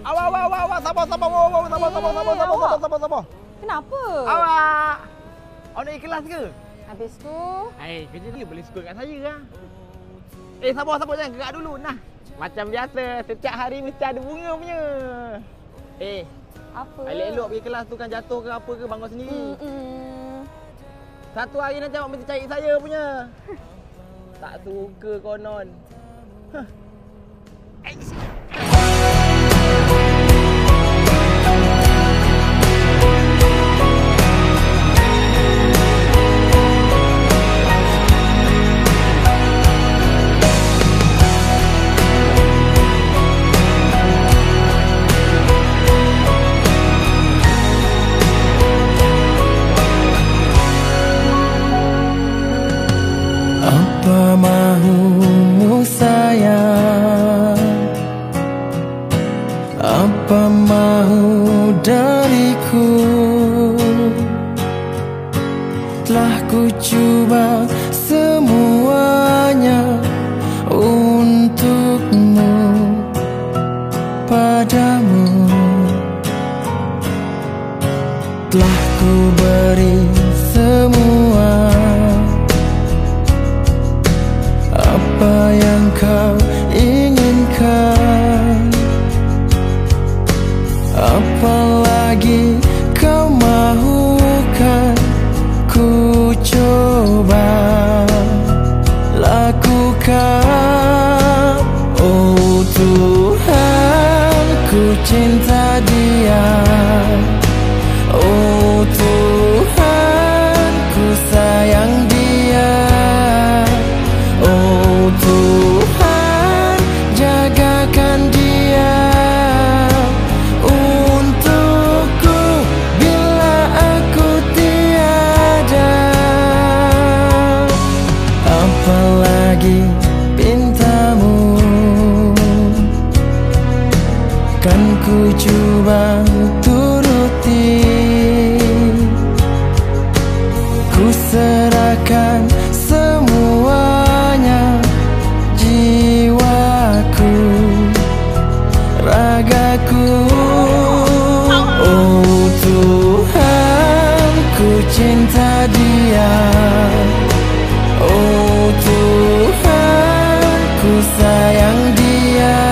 Awak, awak, awak, awak. Sabar, sabar, awak, awak. Sabar, sabar, sabar, sabar, sabar, sabar, sabar, sabar. Kenapa? Awak. Awak nak ikhlas ke? Habis tu, Eh, kerja ni boleh suka kat saya lah. Eh, sabar, sabar. Jangan gerak dulu. Nah, macam biasa. Setiap hari mesti ada bunga punya. Eh, apa? elok-elok pergi kelas tu kan jatuh ke apa ke bangun sendiri. Mm-mm. Satu hari nanti awak mesti cari saya punya. tak suka konon. Huh. Apa mahu dariku? Telah ku cuba semuanya Untukmu Padamu. Telah ku beri semua. Apa yang kau Apalagi kau mahukan Ku coba lakukan. Oh Tuhan ku cinta dia. Oh yang dia